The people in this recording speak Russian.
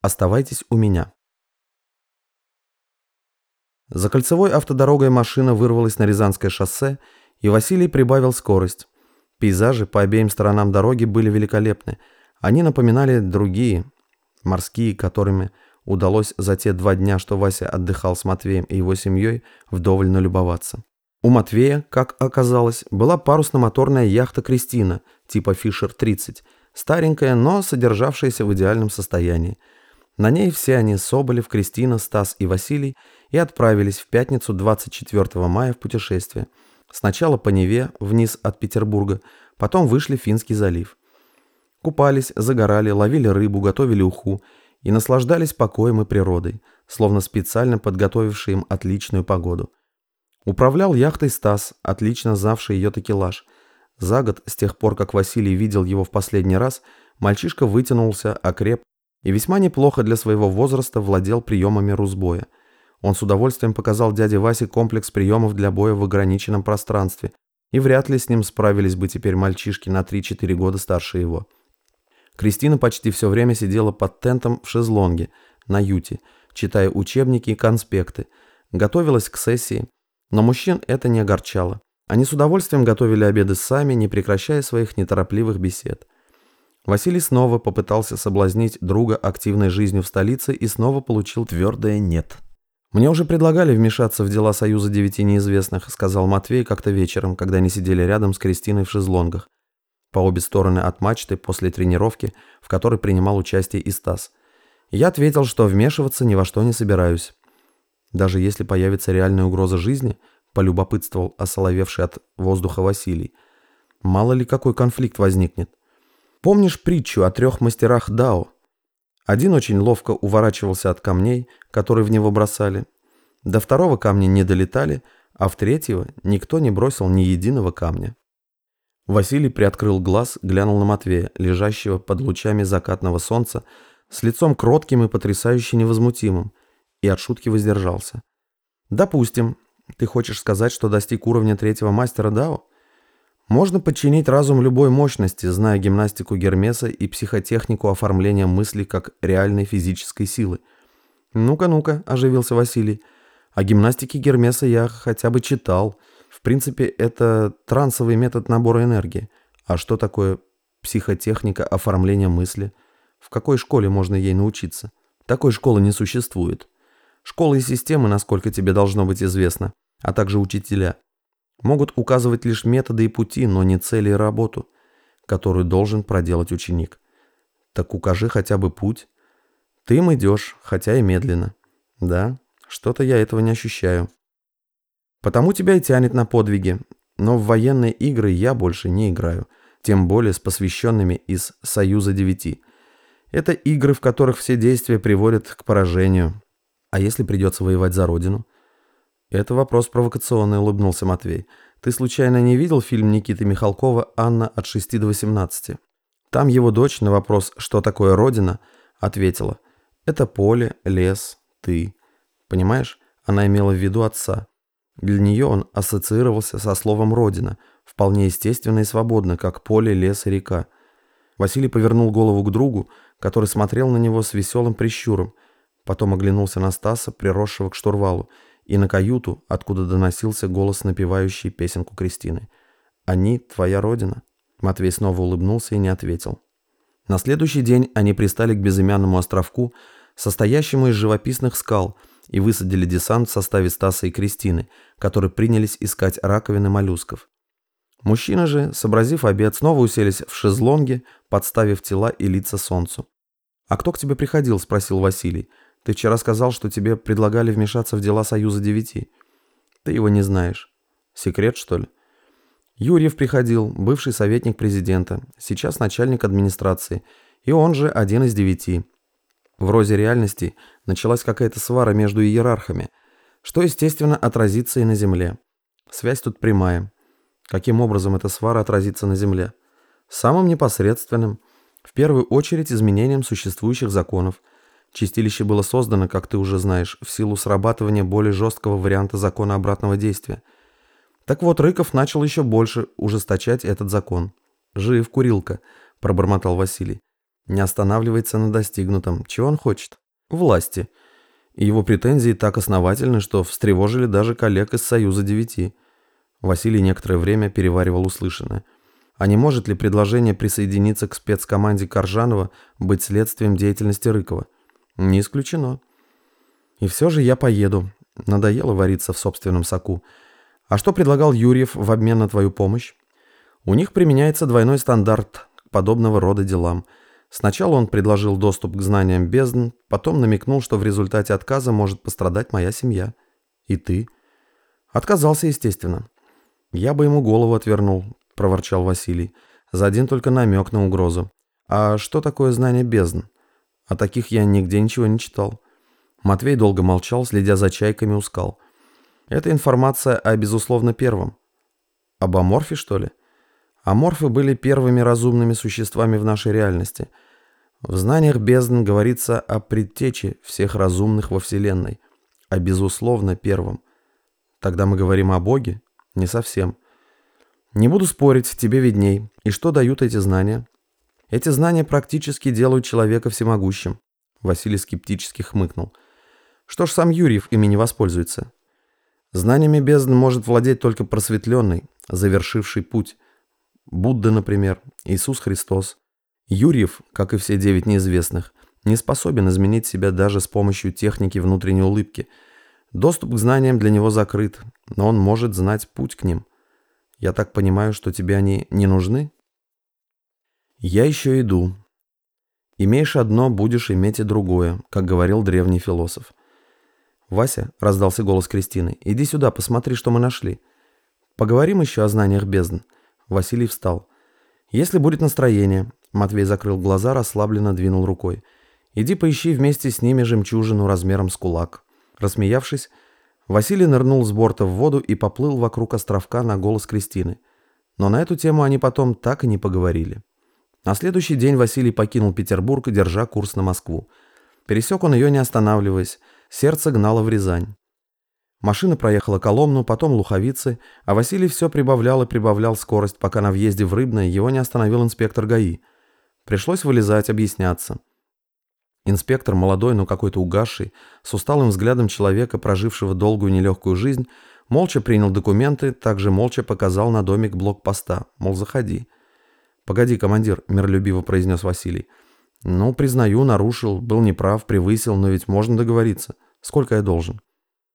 Оставайтесь у меня. За кольцевой автодорогой машина вырвалась на Рязанское шоссе, и Василий прибавил скорость. Пейзажи по обеим сторонам дороги были великолепны. Они напоминали другие, морские, которыми удалось за те два дня, что Вася отдыхал с Матвеем и его семьей, вдоволь налюбоваться. У Матвея, как оказалось, была парусно-моторная яхта «Кристина» типа «Фишер-30», старенькая, но содержавшаяся в идеальном состоянии. На ней все они, Соболев, Кристина, Стас и Василий, и отправились в пятницу 24 мая в путешествие. Сначала по Неве, вниз от Петербурга, потом вышли в Финский залив. Купались, загорали, ловили рыбу, готовили уху и наслаждались покоем и природой, словно специально подготовившие им отличную погоду. Управлял яхтой Стас, отлично знавший ее такелаж. За год, с тех пор, как Василий видел его в последний раз, мальчишка вытянулся, окреп и весьма неплохо для своего возраста владел приемами русбоя. Он с удовольствием показал дяде Васе комплекс приемов для боя в ограниченном пространстве, и вряд ли с ним справились бы теперь мальчишки на 3-4 года старше его. Кристина почти все время сидела под тентом в шезлонге, на юте, читая учебники и конспекты, готовилась к сессии, но мужчин это не огорчало. Они с удовольствием готовили обеды сами, не прекращая своих неторопливых бесед. Василий снова попытался соблазнить друга активной жизнью в столице и снова получил твердое «нет». «Мне уже предлагали вмешаться в дела Союза Девяти Неизвестных», сказал Матвей как-то вечером, когда они сидели рядом с Кристиной в шезлонгах, по обе стороны от мачты после тренировки, в которой принимал участие и Стас. Я ответил, что вмешиваться ни во что не собираюсь. Даже если появится реальная угроза жизни, полюбопытствовал осоловевший от воздуха Василий. Мало ли какой конфликт возникнет. Помнишь притчу о трех мастерах Дао? Один очень ловко уворачивался от камней, которые в него бросали. До второго камня не долетали, а в третьего никто не бросил ни единого камня. Василий приоткрыл глаз, глянул на Матвея, лежащего под лучами закатного солнца, с лицом кротким и потрясающе невозмутимым, и от шутки воздержался. «Допустим, ты хочешь сказать, что достиг уровня третьего мастера Дао? Можно подчинить разум любой мощности, зная гимнастику Гермеса и психотехнику оформления мысли как реальной физической силы. Ну-ка, ну-ка, оживился Василий. О гимнастике Гермеса я хотя бы читал. В принципе, это трансовый метод набора энергии. А что такое психотехника оформления мысли? В какой школе можно ей научиться? Такой школы не существует. Школы и системы, насколько тебе должно быть известно, а также учителя, могут указывать лишь методы и пути, но не цели и работу, которую должен проделать ученик. Так укажи хотя бы путь. Ты им идешь, хотя и медленно. Да, что-то я этого не ощущаю. Потому тебя и тянет на подвиги, но в военные игры я больше не играю, тем более с посвященными из Союза Девяти. Это игры, в которых все действия приводят к поражению, а если придется воевать за родину? Это вопрос провокационный, улыбнулся Матвей. Ты случайно не видел фильм Никиты Михалкова «Анна от 6 до 18»? Там его дочь на вопрос «Что такое родина?» ответила «Это поле, лес, ты». Понимаешь? Она имела в виду отца. Для нее он ассоциировался со словом «родина», вполне естественно и свободно, как поле, лес и река. Василий повернул голову к другу, который смотрел на него с веселым прищуром – Потом оглянулся на Стаса, приросшего к штурвалу, и на каюту, откуда доносился голос, напевающий песенку Кристины. «Они – твоя родина?» Матвей снова улыбнулся и не ответил. На следующий день они пристали к безымянному островку, состоящему из живописных скал, и высадили десант в составе Стаса и Кристины, которые принялись искать раковины моллюсков. Мужчины же, сообразив обед, снова уселись в шезлонге, подставив тела и лица солнцу. «А кто к тебе приходил?» – спросил Василий. Ты вчера сказал, что тебе предлагали вмешаться в дела Союза Девяти. Ты его не знаешь. Секрет, что ли? Юрьев приходил, бывший советник президента, сейчас начальник администрации, и он же один из девяти. В розе реальности началась какая-то свара между иерархами, что, естественно, отразится и на Земле. Связь тут прямая. Каким образом эта свара отразится на Земле? Самым непосредственным. В первую очередь изменением существующих законов – Чистилище было создано, как ты уже знаешь, в силу срабатывания более жесткого варианта закона обратного действия. Так вот, Рыков начал еще больше ужесточать этот закон. «Жив, курилка», – пробормотал Василий. не останавливается на достигнутом. Чего он хочет? Власти. Его претензии так основательны, что встревожили даже коллег из Союза девяти. Василий некоторое время переваривал услышанное. А не может ли предложение присоединиться к спецкоманде Коржанова быть следствием деятельности Рыкова? Не исключено. И все же я поеду. Надоело вариться в собственном соку. А что предлагал Юрьев в обмен на твою помощь? У них применяется двойной стандарт к подобного рода делам. Сначала он предложил доступ к знаниям бездн, потом намекнул, что в результате отказа может пострадать моя семья. И ты? Отказался, естественно. Я бы ему голову отвернул, проворчал Василий. За один только намек на угрозу. А что такое знание бездн? О таких я нигде ничего не читал. Матвей долго молчал, следя за чайками у скал. Это информация о, безусловно, первом. Об аморфе, что ли? Аморфы были первыми разумными существами в нашей реальности. В знаниях бездн говорится о предтече всех разумных во Вселенной, о безусловно первом. Тогда мы говорим о Боге? Не совсем. Не буду спорить, тебе видней. И что дают эти знания? Эти знания практически делают человека всемогущим. Василий скептически хмыкнул. Что ж сам Юрьев ими не воспользуется? Знаниями бездны может владеть только просветленный, завершивший путь – Будда, например, Иисус Христос. Юрьев, как и все девять неизвестных, не способен изменить себя даже с помощью техники внутренней улыбки. Доступ к знаниям для него закрыт, но он может знать путь к ним. Я так понимаю, что тебе они не нужны? Я еще иду. Имеешь одно, будешь иметь и другое, как говорил древний философ. «Вася», — раздался голос Кристины, — «иди сюда, посмотри, что мы нашли. Поговорим еще о знаниях бездн». Василий встал. «Если будет настроение...» Матвей закрыл глаза, расслабленно двинул рукой. «Иди поищи вместе с ними жемчужину размером с кулак». Рассмеявшись, Василий нырнул с борта в воду и поплыл вокруг островка на голос Кристины. Но на эту тему они потом так и не поговорили. На следующий день Василий покинул Петербург, держа курс на Москву. Пересек он ее не останавливаясь, сердце гнало в Рязань. Машина проехала Коломну, потом Луховицы, а Василий все прибавлял и прибавлял скорость, пока на въезде в Рыбное его не остановил инспектор ГАИ. Пришлось вылезать, объясняться. Инспектор, молодой, но какой-то угасший, с усталым взглядом человека, прожившего долгую нелегкую жизнь, молча принял документы, также молча показал на домик блокпоста, мол, заходи. «Погоди, командир», — миролюбиво произнес Василий. «Ну, признаю, нарушил, был неправ, превысил, но ведь можно договориться. Сколько я должен?»